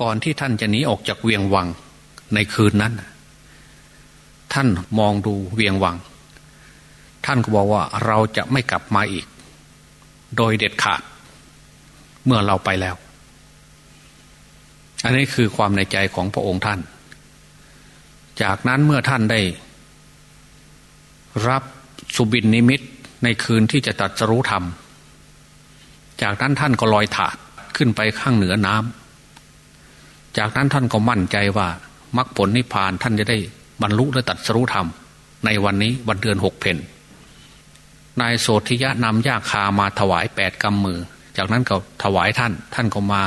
ก่อนที่ท่านจะหนีออกจากเวียงวังในคืนนั้น ท่านมองดูเวียงวัง ท่านก็บอกว่าเราจะไม่กลับมาอีก โดยเด็ดขาด เมื่อเราไปแล้ว อันนี้คือความในใจของพระองค์ท่าน จากนั้นเมื่อท่านได้ รับสุบินนิมิตในคืนที่จะตัดสรู้ธรรม จากนั้นท่านก็ลอยถาดขึ้นไปข้างเหนือน้ำ จากนั้นท่านก็มั่นใจว่ามรรคผลนิพพานท่านจะได้บรรลุและตัดสรู้ธรรม ในวันนี้วันเดือนหกเพนนายโสธิยะนำยาคามาถวายแปดกำมือ จากนั้นก็ถวายท่าน ท่านก็มา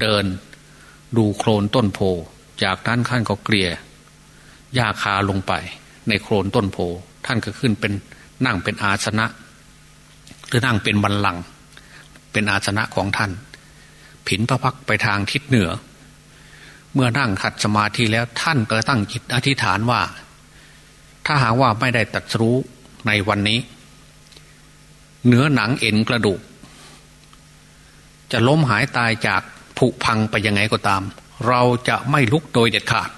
เดิน ดูโคลนต้นโพ จากนั้นท่านก็เกลี่ยหญ้าคาลงไป ในโคลนต้นโพ ท่านก็ขึ้นเป็นนั่งเป็นอาสนะ หรือนั่งเป็นบันลัง เป็นอาสนะของท่าน ผินพระพักไปทางทิศเหนือ เมื่อนั่งขัดสมาธิแล้วท่านก็ตั้งจิตอธิษฐานว่า ถ้าหากว่าไม่ได้ตัดรู้ในวันนี้ เนื้อหนังเอ็นกระดูก จะล้มหายตายจากผุพังไปยังไงก็ตาม เราจะไม่ลุกโดยเด็ดขาด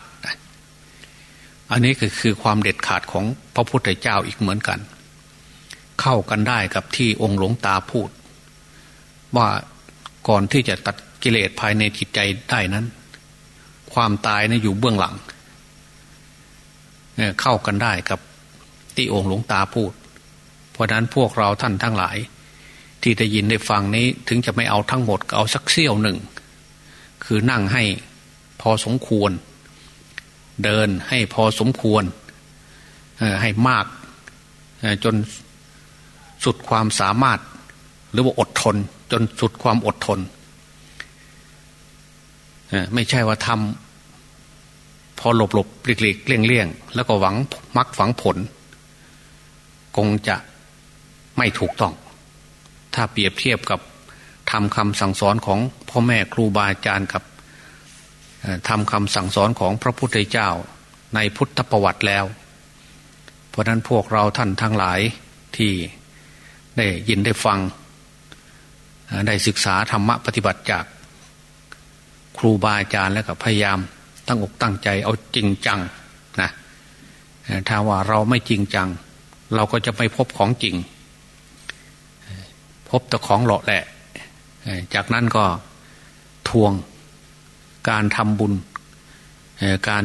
อันนี้คือคือความเด็ดขาดของพระพุทธเจ้าอีกเหมือนกัน เข้ากันได้กับที่องค์หลวงตาพูด ว่าก่อนที่จะตัดกิเลสภายในจิตใจได้นั้น ความตายนะอยู่เบื้องหลังเเข้ากันได้กับที่องค์หลวงตาพูด เพราะนั้นพวกเราท่านทั้งหลาย ที่ได้ยินได้ฟังนี้ถึงจะไม่เอาทั้งหมดเอาสักเสี้ยวหนึ่ง คือนั่งให้พอสมควร เดินให้พอสมควรให้มากจนสุดความสามารถ หรือว่าอดทน จนสุดความอดทนไม่ใช่ว่าทำ พอหลบหลบหลีกหลีกเลี่ยงเลี่ยงแล้วก็หวังมักฝังผล คงจะไม่ถูกต้อง ถ้าเปรียบเทียบกับทำคำสั่งสอนของพ่อแม่ครูบาอาจารย์กับทำคำสั่งสอนของพระพุทธเจ้าในพุทธประวัติแล้ว เพราะนั้นพวกเราท่านทั้งหลายที่ได้ยินได้ฟัง ได้ศึกษาธรรมะปฏิบัติจากครูบาอาจารย์แล้วก็พยายาม ตั้งอกตั้งใจเอาจริงจังนะถ้าว่าเราไม่จริงจัง เราก็จะไม่พบของจริง พบแต่ของหล่อแหละ จากนั้นก็ทวงการทำบุญการ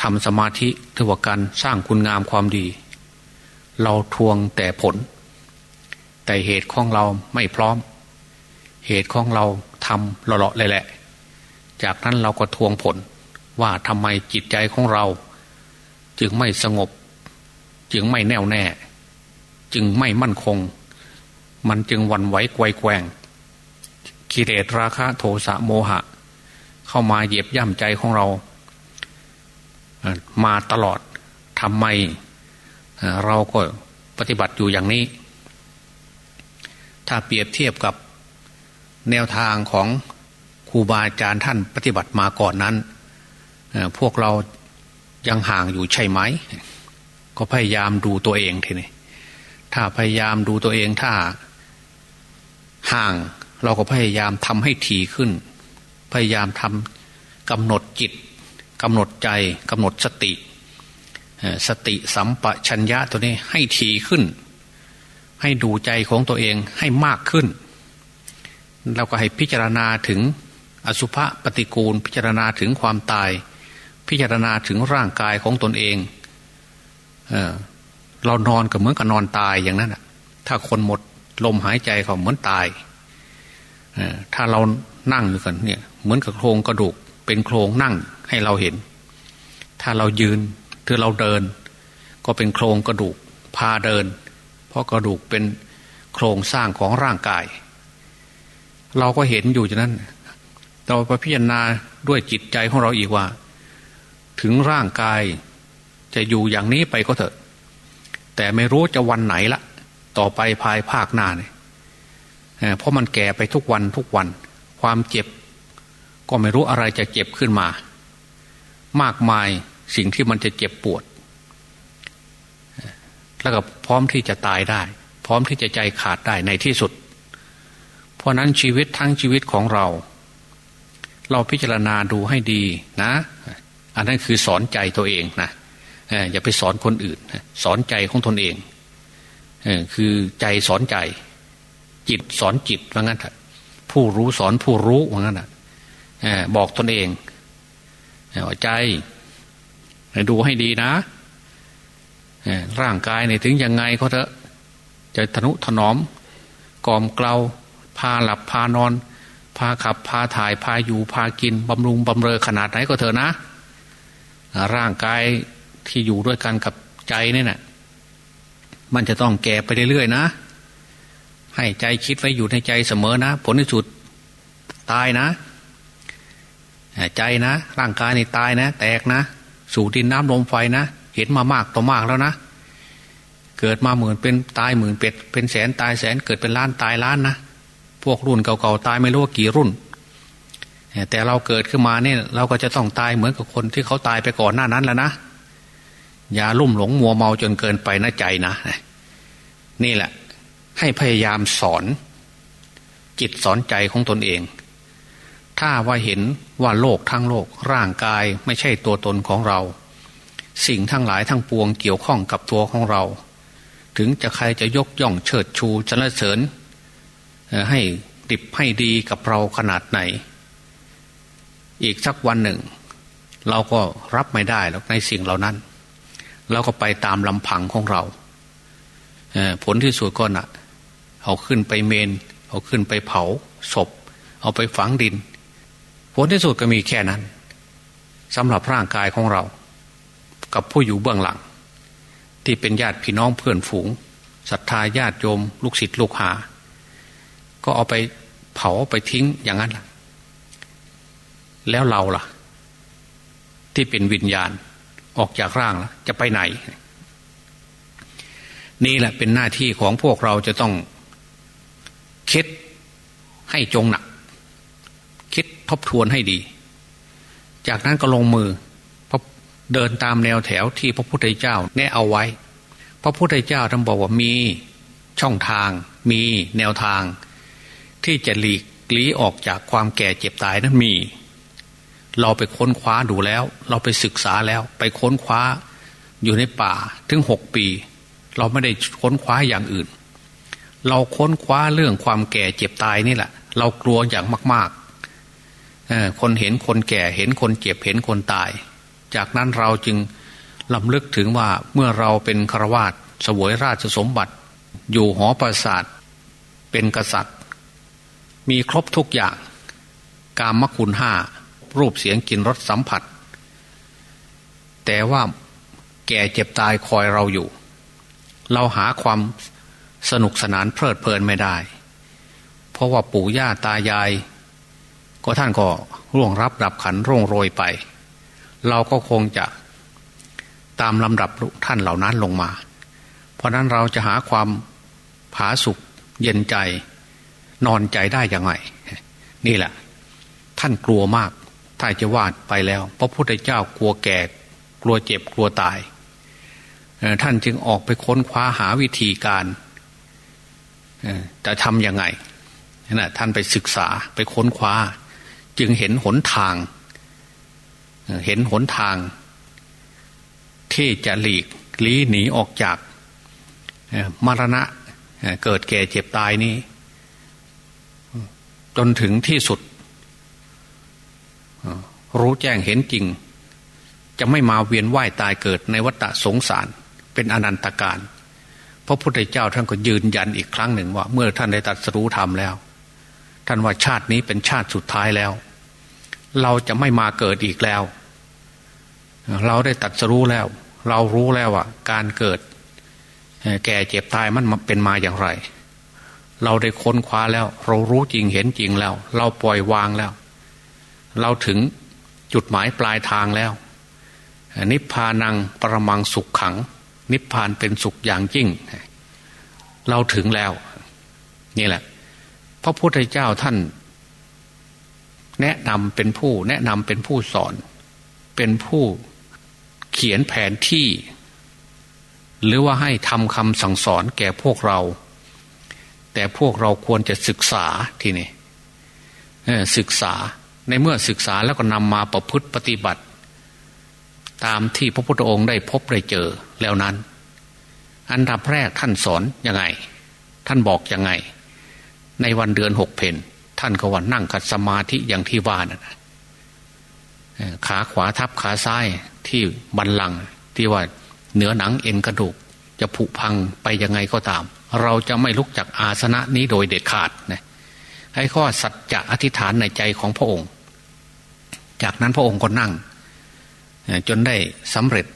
ทำสมาธิถือว่าการสร้างคุณงามความดี เราทวงแต่ผล แต่เหตุของเราไม่พร้อม เหตุของเราทำเลาะๆเลยแหละ จากนั้นเราก็ทวงผล ว่าทำไมจิตใจของเรา จึงไม่สงบ จึงไม่แน่วแน่ จึงไม่มั่นคง มันจึงวันไหวไกวแกงกิเลสราคะโทสะโมหะ เข้ามาเหยียบย่ำใจของเรา มาตลอดทำไมเราก็ปฏิบัติอยู่อย่างนี้ ถ้าเปรียบเทียบกับแนวทางของ ครูบาอาจารย์ท่านปฏิบัติมาก่อนนั้นพวกเรายังห่างอยู่ใช่ไหม ก็พยายามดูตัวเองทีนี้ถ้าพยายามดูตัวเองถ้า ห่างเราก็พยายามทำให้ถี่ขึ้น พยายามทำกำหนดจิตกำหนดใจกำหนดสติ สติสัมปชัญญะตัวนี้ให้ถี่ขึ้น ให้ดูใจของตัวเองให้มากขึ้น เราก็ให้พิจารณาถึง อสุภะปฏิกูล พิจารณาถึงความตาย พิจารณาถึงร่างกายของตนเองเออเรานอนก็เหมือนกับนอนตายอย่างนั้นถ้าคนหมดลมหายใจเขาเหมือนตายถ้าเรานั่งอยู่กันเนี่ย เหมือนกับโครงกระดูก เป็นโครงนั่งให้เราเห็น ถ้าเรายืนถือเราเดิน ก็เป็นโครงกระดูก พาเดิน เพราะกระดูกเป็นโครงสร้างของร่างกาย เราก็เห็นอยู่ฉะนั้น เราไปพิจารณาด้วยจิตใจของเราอีกว่า ถึงร่างกายจะอยู่อย่างนี้ไปก็เถอะ แต่ไม่รู้จะวันไหนละ ต่อไปภายภาคหน้าเนี่ยเพราะมันแก่ไปทุกวันทุกวัน ความเจ็บ ก็ไม่รู้อะไรจะเจ็บขึ้นมา มากมายสิ่งที่มันจะเจ็บปวด แล้วก็พร้อมที่จะตายได้ พร้อมที่จะใจขาดได้ในที่สุด เพราะนั้นชีวิตทั้งชีวิตของเรา เราพิจารณาดูให้ดีนะ อันนั้นคือสอนใจตัวเองนะอย่าไปสอนคนอื่น สอนใจของตนเองคือใจสอนใจ จิตสอนจิตว่างั้นผู้รู้สอนผู้รู้ว่างั้นบอกตนเองใจดูให้ดีนะร่างกายเนี่ยถึงยังไงก็เถอะจะทนุถนอมกอมเกลาพาหลับพานอนาขับ พาถ่ายพาอยู่พากินบำรุงบำเรอขนาดไหนก็เถอะนะ ร่างกายที่อยู่ด้วยกันกับใจนี่นะมันจะต้องแก่ไปเรื่อยๆนะ ให้ใจคิดไว้อยู่ในใจเสมอนะ ผลที่สุดตายนะ ใจนะ ร่างกายในตายนะ แตกนะ สู่ดินน้ำลมไฟนะ เห็นมามากต่อมากแล้วนะเกิดมาหมื่นเป็นตายหมื่นเป็ดเป็นแสนตายแสนเกิดเป็นล้านตายล้านนะ พวกรุ่นเก่าๆตายไม่รู้ว่ากี่รุ่น แต่เราเกิดขึ้นมาเนี่ยเราก็จะต้องตายเหมือนกับคนที่เขาตายไปก่อนหน้านั้นแล้วนะอย่าลุ่มหลงมัวเมาจนเกินไปนะใจนะ นี่แหละ ให้พยายามสอน จิตสอนใจของตนเอง ถ้าว่าเห็นว่าโลกทั้งโลก ร่างกายไม่ใช่ตัวตนของเรา สิ่งทั้งหลายทั้งปวงเกี่ยวข้องกับตัวของเรา ถึงจะใครจะยกย่องเชิดชูสรรเสริญ ให้ดิบให้ดีกับเราขนาดไหน อีกสักวันหนึ่ง เราก็รับไม่ได้แล้วในสิ่งเหล่านั้น เราก็ไปตามลำพังของเราผลที่สุดก็น่ะเอาขึ้นไปเมน เอาขึ้นไปเผาศพ เอาไปฝังดิน ผลที่สุดก็มีแค่นั้นสำหรับร่างกายของเรา กับผู้อยู่เบื้องหลัง ที่เป็นญาติพี่น้องเพื่อนฝูงศรัทธาญาติโยม ลูกศิษย์ลูกหา ก็เอาไปเผาไปทิ้งอย่างนั้นล่ะ แล้วเราล่ะ ที่เป็นวิญญาณออกจากร่างแล้วจะไปไหน นี่แหละเป็นหน้าที่ของพวกเราจะต้องคิดให้จงหนัก คิดทบทวนให้ดี จากนั้นก็ลงมือเดินตามแนวแถวที่พระพุทธเจ้าแนะเอาไว้ พระพุทธเจ้าท่านบอกว่ามีช่องทาง มีแนวทาง ที่จะหลีกลีออกจากความแก่เจ็บตายนั้นมี เราไปค้นคว้าดูแล้ว เราไปศึกษาแล้ว ไปค้นคว้าอยู่ในป่าถึงหกปี เราไม่ได้ค้นคว้าอย่างอื่น เราค้นคว้าเรื่องความแก่เจ็บตายนี่แหละ เรากลัวอย่างมากๆคนเห็นคนแก่เห็นคนเจ็บเห็นคนตาย จากนั้นเราจึงลำลึกถึงว่าเมื่อเราเป็นครวาสสวยราชสมบัติ อยู่หอประสาทเป็นกษัตริย์ มีครบทุกอย่าง กามคุณห้ารูปเสียงกลิ่นรสสัมผัส แต่ว่าแก่เจ็บตายคอยเราอยู่ เราหาความสนุกสนานเพลิดเพลินไม่ได้ เพราะว่าปู่ย่าตายาย ก็ท่านก็ร่วงรับดับขันร่วงโรยไป เราก็คงจะตามลำดับท่านเหล่านั้นลงมา เพราะนั้นเราจะหาความผาสุกเย็นใจ นอนใจได้ยังไงนี่แหละ ท่านกลัวมาก ถ้าจะวาดไปแล้ว พระพุทธเจ้ากลัวแก่กลัวเจ็บกลัวตาย ท่านจึงออกไปค้นคว้าหาวิธีการจะทำยังไงนะท่านไปศึกษาไปค้นคว้า จึงเห็นหนทาง เห็นหนทาง ที่จะหลีกลี้หนีออกจากมรณะเกิดแก่เจ็บตายนี้ จนถึงที่สุด รู้แจ้งเห็นจริง จะไม่มาเวียนว่ายตายเกิดในวัฏสงสาร เป็นอนันตการพระพุทธเจ้าท่านก็ยืนยันอีกครั้งหนึ่งว่า เมื่อท่านได้ตัดสู้ธรรมแล้ว ท่านว่าชาตินี้เป็นชาติสุดท้ายแล้ว เราจะไม่มาเกิดอีกแล้ว เราได้ตัดสู้แล้ว เรารู้แล้วว่าการเกิด แก่เจ็บตายมันเป็นมาอย่างไร เราได้ค้นคว้าแล้ว เรารู้จริงเห็นจริงแล้ว เราปล่อยวางแล้ว เราถึงจุดหมายปลายทางแล้ว นิพพานังประมังสุขขัง นิพพานเป็นสุขอย่างยิ่ง เราถึงแล้ว นี่แหละ พระพุทธเจ้าท่าน แนะนำเป็นผู้ แนะนำเป็นผู้สอน เป็นผู้เขียนแผนที่ หรือว่าให้ทำคำสั่งสอนแก่พวกเรา แต่พวกเราควรจะศึกษาทีนี้ศึกษาในเมื่อศึกษาแล้วก็นำมาประพฤติปฏิบัติ ตามที่พระพุทธองค์ได้พบได้เจอแล้วนั้น อันดับแรกท่านสอนยังไง ท่านบอกยังไง ในวันเดือนหกเพนท่านก็ว่านั่งขัดสมาธิอย่างที่ว่านะขาขวาทับขาซ้ายที่บันลังที่ว่าเหนือหนังเอ็นกระดูก จะผุพังไปยังไงก็ตาม เราจะไม่ลุกจากอาสนะนี้โดยเด็ดขาดนะให้ข้อสัจจะอธิษฐานในใจของพระองค์ จากนั้นพระองค์ก็นั่ง จนได้สำเร็จ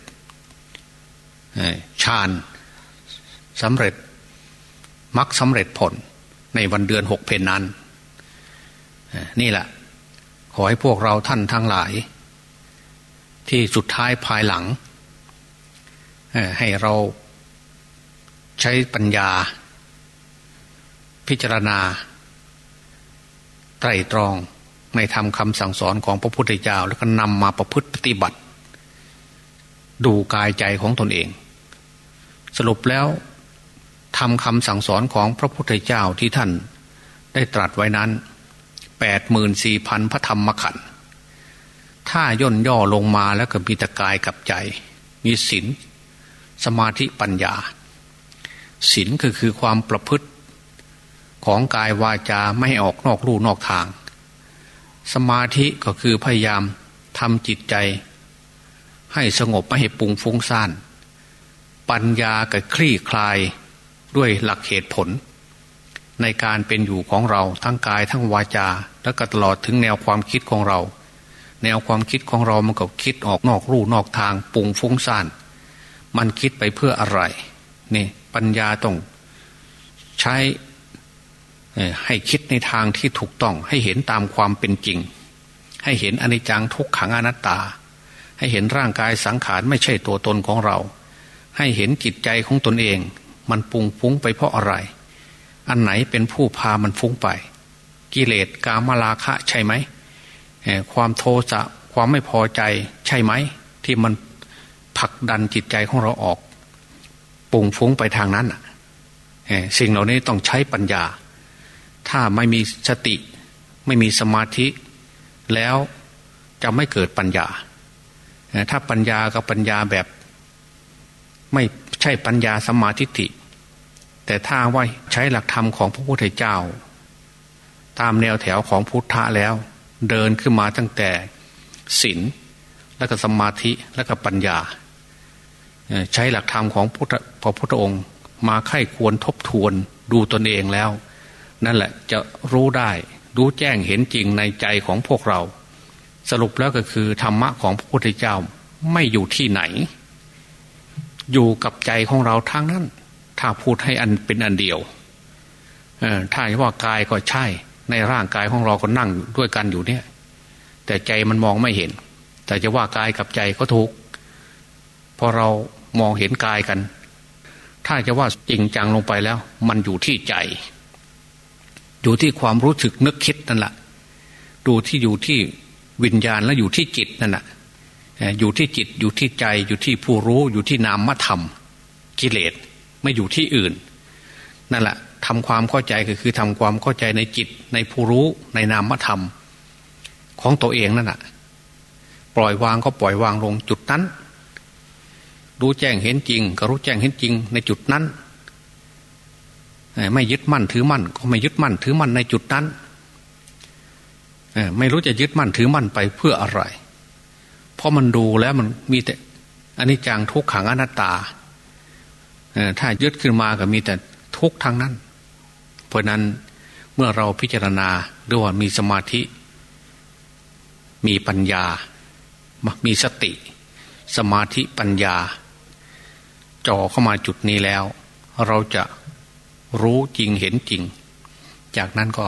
ฌานสำเร็จมักสำเร็จผลในวันเดือนหกเพนนั้น นี่แหละ ขอให้พวกเราท่านทั้งหลาย ที่สุดท้ายภายหลัง ให้เรา ใช้ปัญญา พิจารณา ไตรตรองในธรรมคำสั่งสอนของพระพุทธเจ้า แล้วก็นำมาประพฤติปฏิบัติ ดูกายใจของตนเอง สรุปแล้วทำคำสั่งสอนของพระพุทธเจ้าที่ท่านได้ตรัสไว้นั้นแปดหมื่นสี่พันพระธรรมขันธ์ถ้าย่นย่อลงมาแล้วก็มีตะกายกับใจ มีศีลสมาธิปัญญา ศีลก็คือความประพฤติของกายวาจาไม่ให้ออกนอกลู่นอกทาง สมาธิก็คือพยายามทำจิตใจ ให้สงบไม่ให้ปุงฟุ้งซ่าน ปัญญาก็คลี่คลายด้วยหลักเหตุผล ในการเป็นอยู่ของเราทั้งกายทั้งวาจา แล้วก็ตลอดถึงแนวความคิดของเรา แนวความคิดของเรามันก็คิดออกนอกรูนอกทางปุงฟุ้งซ่าน มันคิดไปเพื่ออะไร นี่ปัญญาต้องใช้ให้คิดในทางที่ถูกต้อง ให้เห็นตามความเป็นจริง ให้เห็นอนิจจังทุกขังอนัตตา ให้เห็นร่างกายสังขารไม่ใช่ตัวตนของเรา ให้เห็นจิตใจของตนเอง มันปุงฟุ้งไปเพราะอะไร อันไหนเป็นผู้พามันฟุ้งไป กิเลสกามราคะใช่ไหมความโทสะความไม่พอใจใช่ไหม ที่มันผลักดันจิตใจของเราออก ปุ่งฟุ้งไปทางนั้นสิ่งเหล่านี้ต้องใช้ปัญญา ถ้าไม่มีสติ ไม่มีสมาธิ แล้วจะไม่เกิดปัญญา ถ้าปัญญากับปัญญาแบบ ไม่ใช่ปัญญาสมาธิิแต่ถ้าว่าใช้หลักธรรมของพระพุทธเจ้า ตามแนวแถวของพุทธะแล้ว เดินขึ้นมาตั้งแต่ศีลแล้วก็สมาธิแล้วก็ปัญญา ใช้หลักธรรมของพระพุทธองค์ มาไข้ควรทบทวนดูตนเองแล้ว นั่นแหละจะรู้ได้รู้แจ้งเห็นจริงในใจของพวกเรา สรุปแล้วก็คือธรรมะของพระพุทธเจ้าไม่อยู่ที่ไหน อยู่กับใจของเราทั้งนั้น ถ้าพูดให้อันเป็นอันเดียวถ้าว่ากายก็ใช่ ในร่างกายของเราก็นั่งด้วยกันอยู่เนี่ย แต่ใจมันมองไม่เห็น แต่จะว่ากายกับใจก็ถูก พอเรามองเห็นกายกัน ถ้าจะว่าจริงจังลงไปแล้ว มันอยู่ที่ใจ อยู่ที่ความรู้สึกนึกคิดนั่นแหละดูที่อยู่ที่วิญญาณและอยู่ที่จิตนั่นแหละอยู่ที่จิตอยู่ที่ใจอยู่ที่ผู้รู้อยู่ที่นามธรรม กิเลสไม่อยู่ที่อื่น นั่นแหละทำความเข้าใจก็คือทำความเข้าใจในจิตในผู้รู้ในนามธรรม ของตัวเองนั่นแหะปล่อยวางก็ปล่อยวางลงจุดนั้น รู้แจ้งเห็นจริง ก็รู้แจ้งเห็นจริงในจุดนั้น ไม่ยึดมั่นถือมั่น ก็ไม่ยึดมั่นถือมั่นในจุดนั้นไม่รู้จะยึดมั่นถือมั่นไปเพื่ออะไร เพราะมันดูแล้วมันมีแต่อันนี้จังทุกขังอนัตตาถ้ายึดขึ้นมาก็มีแต่ทุกข์ทางนั้น เพราะนั้นเมื่อเราพิจารณาด้วยว่ามีสมาธิ มีปัญญา มีสติ สมาธิปัญญา จ่อเข้ามาจุดนี้แล้ว เราจะรู้จริงเห็นจริง จากนั้นก็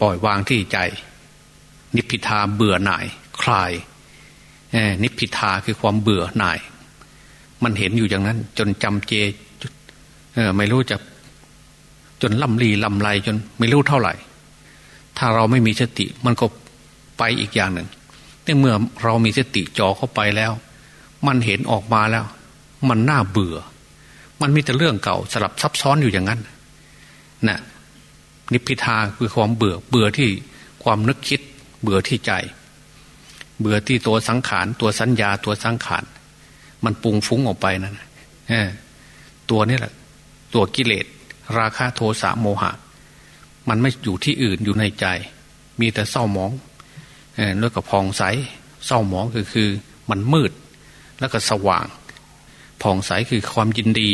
ปล่อยวางที่ใจ นิพพิทาเบื่อหน่าย คลายนิพพิทาคือความเบื่อหน่าย มันเห็นอยู่อย่างนั้น จนจำเจไม่รู้จะจนล่ำลีล่ำไรจนไม่รู้เท่าไหร่ ถ้าเราไม่มีสติ มันก็ไปอีกอย่างหนึ่งแต่เมื่อเรามีสติจ่อเข้าไปแล้ว มันเห็นออกมาแล้ว มันน่าเบื่อ มันมีแต่เรื่องเก่าสลับซับซ้อนอยู่อย่างนั้นนะ่ะนิพพิทาคือความเบื่อ เบื่อที่ความนึกคิด เบื่อที่ใจ เบื่อที่ตัวสังขาร ตัวสัญญาตัวสังขาร มันปรุงฟุ้งออกไปนั่นตัวนี้แหละ ตัวกิเลส ราคะโทสะโมหะ มันไม่อยู่ที่อื่นอยู่ในใจ มีแต่เศร้าหมองแล้วก็พองใสเศร้าหมองคือคือมันมืด แล้วก็สว่าง ผ่องใสคือความยินดี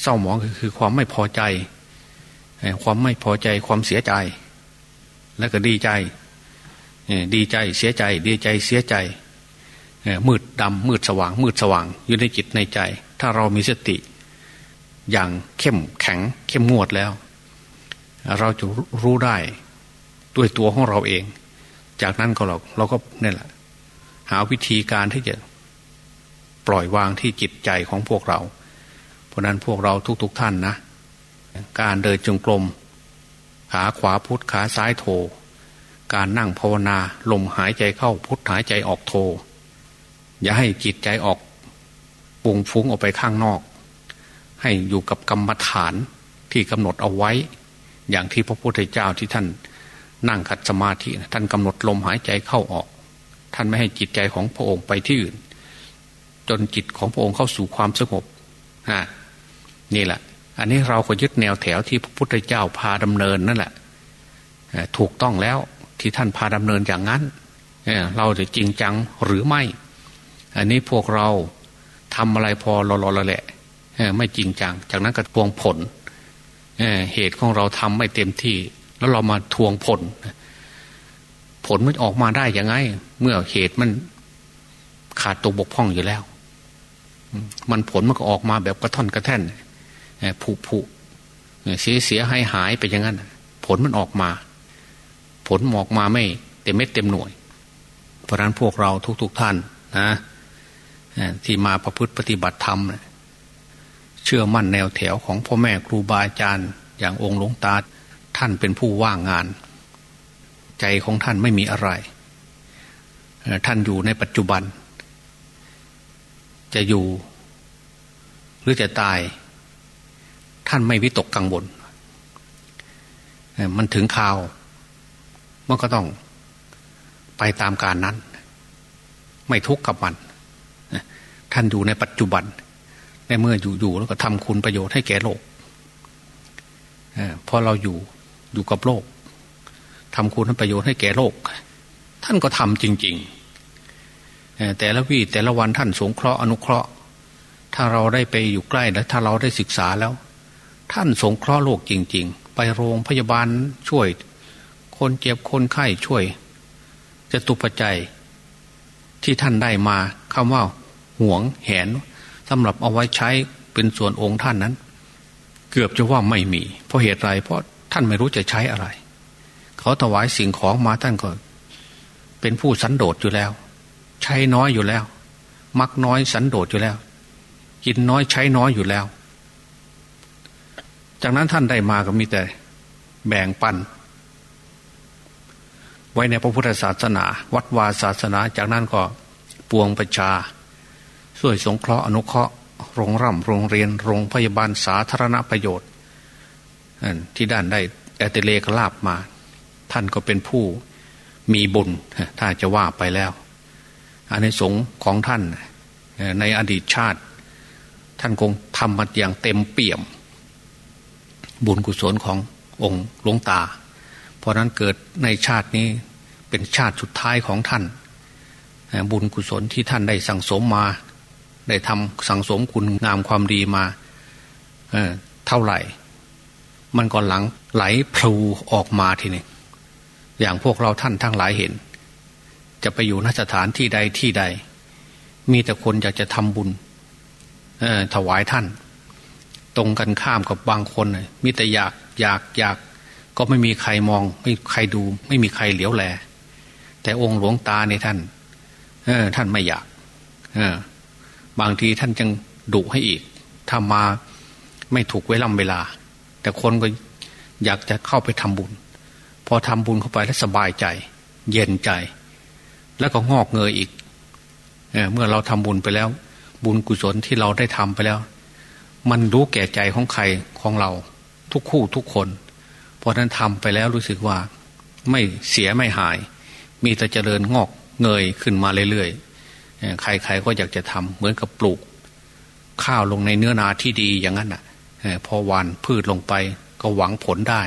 เศร้าหมองคือความไม่พอใจ ความไม่พอใจความเสียใจ แล้วก็ดีใจ ดีใจเสียใจ ดีใจเสียใจ มืดดำมืดสว่าง มืดสว่างอยู่ในจิตในใจ ถ้าเรามีสติ อย่างเข้มแข็ง เข้มงวดแล้ว เราจะรู้ได้ด้วยตัวของเราเอง จากนั้นก็เราเราก็นี่แหละหาวิธีการที่จะ ปล่อยวางที่จิตใจของพวกเรา เพราะนั้นพวกเราทุกๆทท่านนะ การเดินจงกรมขาขวาพุทธขาซ้ายโท การนั่งภาวนาลมหายใจเข้าพุทธหายใจออกโท อย่าให้จิตใจออกปุงฟุ้งออกไปข้างนอก ให้อยู่กับกรรมฐานที่กำหนดเอาไว้ อย่างที่พระพุทธเจ้าที่ท่านนั่งขัดสมาธิท่านกำหนดลมหายใจเข้าออก ท่านไม่ให้จิตใจของพระองค์ไปที่อื่น จนจิตของพระองค์เข้าสู่ความสงบนี่แหละ อันนี้เราก็ยึดแนวแถวที่พระพุทธเจ้าพาดำเนินนั่นแหละถูกต้องแล้วที่ท่านพาดำเนินอย่างนั้นเราจะจริงจังหรือไม่ อันนี้พวกเราทำอะไรพอรอๆแหละไม่จริงจัง จากนั้นก็ทวงผลเหตุของเราทำไม่เต็มที่ แล้วเรามาทวงผล ผลมันออกมาได้ยังไง เมื่อเหตุมันขาดตัวบกพร่องอยู่แล้ว มันผลมันก็ออกมาแบบกระท่อนกระแท่นผุผุเสียเสียหายหายไปอย่างนั้น ผลมันออกมา ผลออกมาไม่ เต็มเม็ดเต็มหน่วย เพราะนั้นพวกเราทุกๆทท่านนะที่มาประพฤติปฏิบัติธรรมเชื่อมั่นแนวแถวของพ่อแม่ครูบาอาจารย์ อย่างองค์หลวงตาท่านเป็นผู้ว่างงาน ใจของท่านไม่มีอะไร ท่านอยู่ในปัจจุบัน จะอยู่ หรือจะตาย ท่านไม่วิตกกังวลมันถึงข่าว มันก็ต้องไปตามการนั้น ไม่ทุกข์กับมัน ท่านอยู่ในปัจจุบันในเมื่ออยู่อยู่แล้วก็ทำคุณประโยชน์ให้แก่โลกพอเราอยู่อยู่กับโลกทำคุณประโยชน์ให้แก่โลก ท่านก็ทำจริง ๆ แต่ละวี่แต่ละวันท่านสงเคราะห์อนุเคราะห์ ถ้าเราได้ไปอยู่ใกล้และถ้าเราได้ศึกษาแล้ว ท่านสงเคราะห์โลกจริง ๆ ไปโรงพยาบาลช่วย คนเจ็บคนไข้ช่วยจะตุปัจจัยที่ท่านได้มาคำว่าห่วงแหนสำหรับเอาไว้ใช้เป็นส่วนองค์ท่านนั้น เกือบจะว่าไม่มี เพราะเหตุไรเพราะท่านไม่รู้จะใช้อะไร เขาถวายสิ่งของมาท่านก็ เป็นผู้สันโดษอยู่แล้ว ใช้น้อยอยู่แล้ว มักน้อยสันโดษอยู่แล้ว กินน้อยใช้น้อยอยู่แล้ว จากนั้นท่านได้มาก็มีแต่แบ่งปัน ไว้ในพระพุทธศาสนา วัดวาศาสนา จากนั้นก็ปวงประชาช่วยสงเคราะห์อนุเคราะห์โรงร่ำโรงเรียนโรงพยาบาลสาธารณประโยชน์ที่ด้านได้แอติเลกลาบมา ท่านก็เป็นผู้มีบุญถ้าจะว่าไปแล้ว อันในสงของท่านในอดีตชาติ ท่านคงทำมาอย่างเต็มเปี่ยม บุญกุศลขององค์หลวงตา เพราะนั้นเกิดในชาตินี้เป็นชาติสุดท้ายของท่าน บุญกุศลที่ท่านได้สั่งสมมา ได้ทำสั่งสมคุณงามความดีมาเเท่าไหร่ มันก็หลังไหลพลูออกมาทีนี้อย่างพวกเราท่านทั้งหลายเห็น จะไปอยู่นสถานที่ใดที่ใด มีแต่คนอยากจะทำบุญถวายท่าน ตรงกันข้ามกับบางคนมีแต่อยากอยากอยาก ก็ไม่มีใครมอง ไม่ใครดู ไม่มีใครเหลียวแล แต่องค์หลวงตาในท่านท่านไม่อยากบางทีท่านจึงดุให้อีกถ้ามาไม่ถูกเวลาเวลา แต่คนก็อยากจะเข้าไปทำบุญ พอทำบุญเข้าไปแล้วสบายใจ เย็นใจ แล้วก็งอกเงยอีกเเมื่อเราทำบุญไปแล้ว บุญกุศลที่เราได้ทำไปแล้ว มันรู้แก่ใจของใครของเรา ทุกคู่ทุกคน เพราะนั้นทำไปแล้วรู้สึกว่า ไม่เสียไม่หาย มีแต่เจริญงอกเงยขึ้นมาเรื่อยๆใครๆก็อยากจะทำเหมือนกับปลูก ข้าวลงในเนื้อนาที่ดีอย่างนั้นอะพอวานพืชลงไปก็หวังผลได้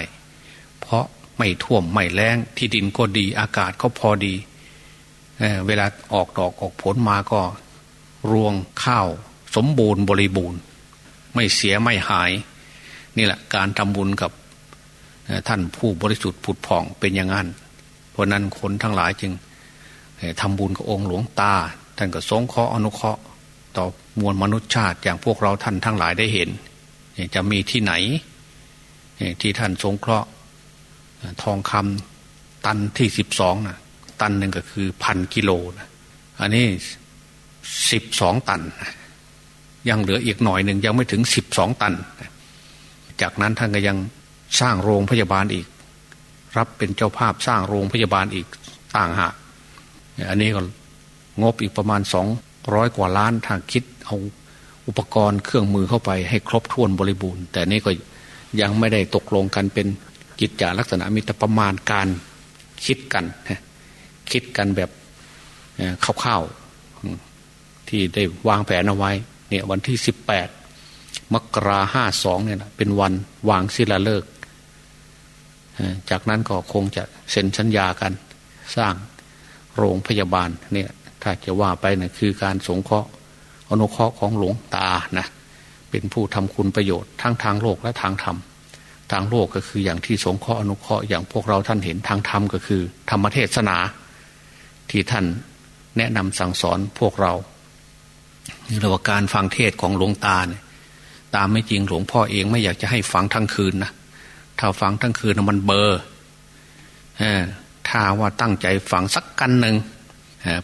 เพราะไม่ท่วมไม่แรงที่ดินก็ดีอากาศก็พอดี เวลาออกดอกออกผลมาก็รวงข้าวสมบูรณ์บริบูรณ์ ไม่เสียไม่หาย นี่แหละการทำบุญกับท่านผู้บริสุทธิ์ผุดผ่องเป็นอย่างนั้น เพราะนั้นคนทั้งหลายจึงทำบุญกับองค์หลวงตา ท่านก็สงเคราะห์อนุเคราะห์ ต่อมวลมนุษยชาติอย่างพวกเราท่านทั้งหลายได้เห็น จะมีที่ไหน ที่ท่านสงเคราะห์ทองคำตันที่สิบสองนะ ตันหนึ่งก็คือพันกิโลนะอันนี้สิบสองตัน ยังเหลืออีกหน่อยหนึ่งยังไม่ถึงสิบสองตัน จากนั้นท่านก็ยังสร้างโรงพยาบาลอีก รับเป็นเจ้าภาพสร้างโรงพยาบาลอีกต่างหากอันนี้ก็งบอีกประมาณสองร้อยกว่าล้านทางคิดเอาอุปกรณ์เครื่องมือเข้าไปให้ครบถ้วนบริบูรณ์ แต่นี่ก็ยังไม่ได้ตกลงกันเป็นกิจจาลักษณะมีแต่ประมาณการคิดกัน คิดกันแบบคร่าวๆที่ได้วางแผนเอาไว้เนี่ยวันที่สิบแปดมกราห้าสองเนี่ยนะเป็นวันวางศิลาฤกษ์จากนั้นก็คงจะเซ็นสัญญากัน สร้างโรงพยาบาลเนี่ยถ้าจะว่าไปนะคือการสงเคราะห์อนุเคราะห์ของหลวงตานะเป็นผู้ทำคุณประโยชน์ทั้งทางโลกและทางธรรมทางโลกก็คืออย่างที่สงเคราะห์อนุเคราะห์อย่างพวกเราท่านเห็นทางธรรมก็คือ ธรรมเทศนา ที่ท่านแนะนำสั่งสอนพวกเราเรื่องการฟังเทศของหลวงตาเนี่ยตามไม่จริงหลวงพ่อเองไม่อยากจะให้ฟังทั้งคืนนะถ้าฟังทั้งคืนมันเบอร์ถ้าว่าตั้งใจฟังสักกันหนึ่ง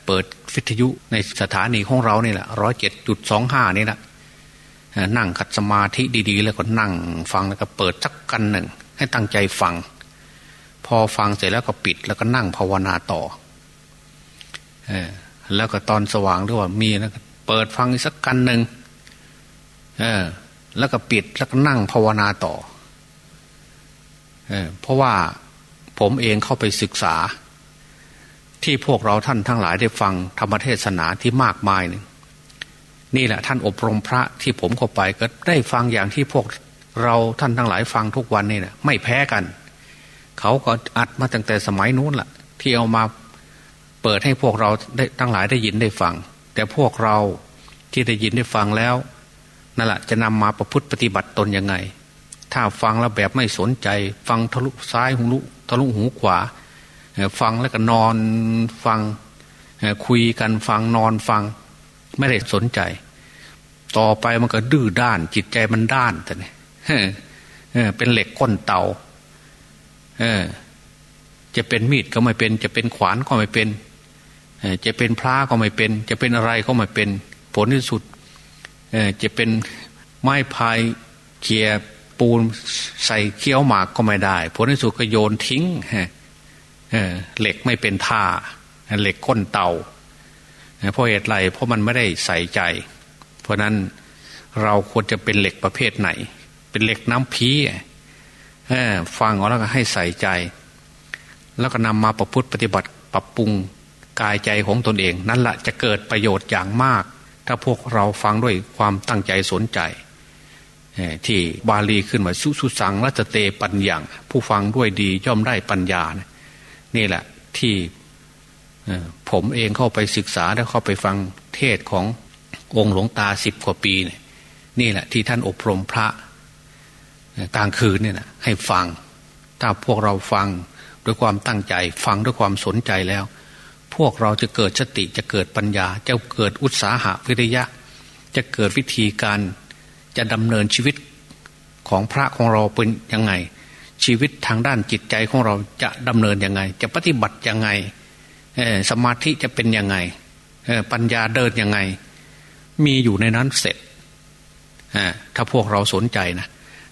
เปิดวิทยุในสถานีของเรานี่แหละร้อยเจ็ดจุดสองห้านี่แหละนั่งคัดสมาธิดีๆ แล้วก็นั่งฟังแล้วก็เปิดสักกันหนึ่งให้ตั้งใจฟัง พอฟังเสร็จแล้วก็ปิดแล้วก็นั่งภาวนาต่อ แล้วก็ตอนสว่างด้วยว่ามีแล้วเปิดฟังสักกันหนึ่งแล้วก็ปิดแล้วก็นั่งภาวนาต่อเพราะว่าผมเองเข้าไปศึกษา ที่พวกเราท่านทั้งหลายได้ฟังธรรมเทศนาที่มากมายนึ่งนี่แหละท่านอบรมพระที่ผมเข้าไปก็ได้ฟังอย่างที่พวกเราท่านทั้งหลายฟังทุกวันนี่นะไม่แพ้กัน เขาก็อัดมาตั้งแต่สมัยนู้นแหละที่เอามา เปิดให้พวกเราได้ทั้งหลายได้ยินได้ฟัง แต่พวกเราที่ได้ยินได้ฟังแล้วนั่นแหละจะนำมาประพฤติปฏิบัติตนยังไง ถ้าฟังแล้วแบบไม่สนใจ ฟังทะลุซ้ายหูลุทะลุหูขวา ฟังแล้วก็นอนฟังคุยกันฟังนอนฟัง ไม่ได้สนใจ ต่อไปมันก็ดื้อด้าน จิตใจมันด้านแต่เนี่ยเป็นเหล็กก้นเตาจะเป็นมีดก็ไม่เป็น จะเป็นขวานก็ไม่เป็น จะเป็นพระก็ไม่เป็น จะเป็นอะไรก็ไม่เป็น ผลที่สุดจะเป็นไม้พายเคียปูนใส่เคี้ยวหมากก็ไม่ได้ ผลที่สุดก็โยนทิ้งเหล็กไม่เป็นท่า เหล็กก้นเตาเพราะเหตุไรเพราะมันไม่ได้ใส่ใจ เพราะนั้นเราควรจะเป็นเหล็กประเภทไหน เป็นเหล็กน้ำพีฟังแล้วก็ให้ใส่ใจ แล้วก็นำมาประพฤติปฏิบัติปรับปรุง กายใจของตนเอง นั่นแหละจะเกิดประโยชน์อย่างมาก ถ้าพวกเราฟังด้วยความตั้งใจสนใจที่บาลีขึ้นมาสุสุสังรัตเตปัญญาผู้ฟังด้วยดีย่อมได้ปัญญา นี่แหละที่ผมเองเข้าไปศึกษาและเข้าไปฟังเทศขององค์หลวงตาสิบกว่าปีนี่แหละที่ท่านอบรมพระกลางคืนเนี่ยนะให้ฟัง ถ้าพวกเราฟังด้วยความตั้งใจ ฟังด้วยความสนใจแล้ว วกเราจะเกิดสติจะเกิดปัญญา จะเกิดอุตสาหะวิริยะ จะเกิดวิธีการจะดำเนินชีวิตของพระของเราเป็นยังไง ชีวิตทางด้านจิตใจของเราจะดำเนินยังไง จะปฏิบัติยังไงสมาธิจะเป็นยังไงปัญญาเดินยังไง มีอยู่ในนั้นเสร็จถ้าพวกเราสนใจนะ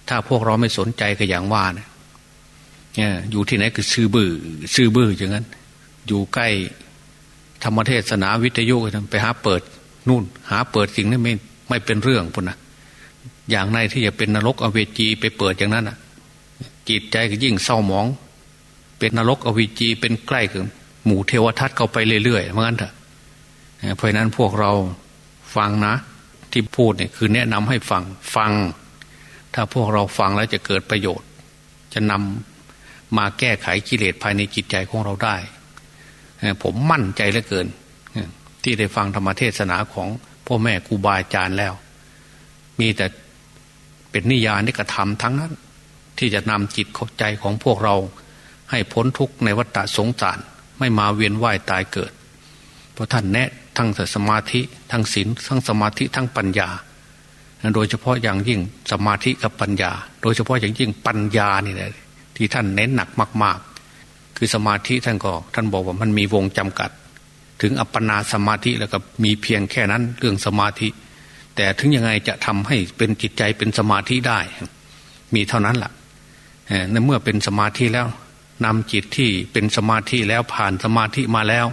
ถ้าพวกเราไม่สนใจก็อย่างว่านะอยู่ที่ไหนคือซื้อบือ้อซื้อบื้ออย่างนั้น อยู่ใกล้ ธรรมเทศนาวิทยุไปหาเปิดนู่น หาเปิดสิ่งนั้นไม่ไม่เป็นเรื่องพุ่นนะอย่างในที่จะเป็นนรกอเวจีไปเปิดอย่างนั้นอะจิตใจก็ยิ่งเศร้าหมอง เป็นนรกอเวจีเป็นใกล้กับหมู่เทวทัตเข้าไปเรื่อยๆเพราะงั้นเถอะเพราะนั้นพวกเราฟังนะ ที่พูดเนี่ยคือแนะนำให้ฟังฟัง ถ้าพวกเราฟังแล้วจะเกิดประโยชน์ จะนำมาแก้ไขกิเลสภายในจิตใจของเราได้ ผมมั่นใจเหลือเกิน ที่ได้ฟังธรรมเทศนาของพ่อแม่ครูบาอาจารย์แล้ว มีแต่เป็นนิยานิกระทำทั้งนั้น ที่จะนำจิตใจของพวกเรา ให้พ้นทุกข์ในวัฏสงสาร ไม่มาเวียนว่ายตายเกิด เพราะท่านแนะทั้งสมาธิทั้งศีลทั้งสมาธิทั้งปัญญา โดยเฉพาะอย่างยิ่งสมาธิกับปัญญา โดยเฉพาะอย่างยิ่งปัญญานี่แหละที่ท่านเน้นหนักมาก คือสมาธิท่านก็ท่านบอกว่ามันมีวงจำกัด ถึงอัปปนาสมาธิแล้วก็มีเพียงแค่นั้นเรื่องสมาธิ แต่ถึงยังไงจะทำให้เป็นจิตใจเป็นสมาธิได้ มีเท่านั้นแหละในเมื่อเป็นสมาธิแล้วนำจิตที่เป็นสมาธิแล้วผ่านสมาธิมาแล้ว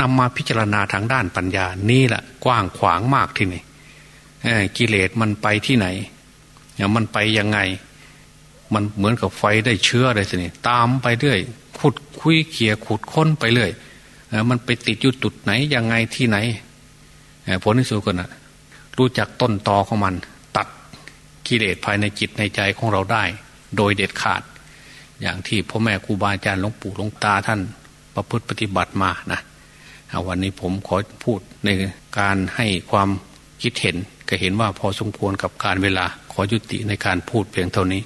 นำมาพิจารณาทางด้านปัญญานี่แหละกว้างขวางมากที่นี่กิเลสมันไปที่ไหนมันไปยังไง มันเหมือนกับไฟได้เชื้ออะไรสินี่ตามไปเรื่อย ขุดคุยเขี่ยขุดค้นไปเรื่อยมันไปติดอยู่จุดไหนยังไงที่ไหนผลที่สุดก็นะรู้จักต้นตอของมัน ตัดกิเลสภายในจิตในใจของเราได้ โดยเด็ดขาด อย่างที่พ่อแม่ครูบาอาจารย์หลวงปู่หลวงตาท่านประพฤติปฏิบัติมานะวันนี้ผมขอพูดในการให้ความคิดเห็นก็เห็นว่าพอสมควรกับการเวลาขอยุติในการพูดเพียงเท่านี้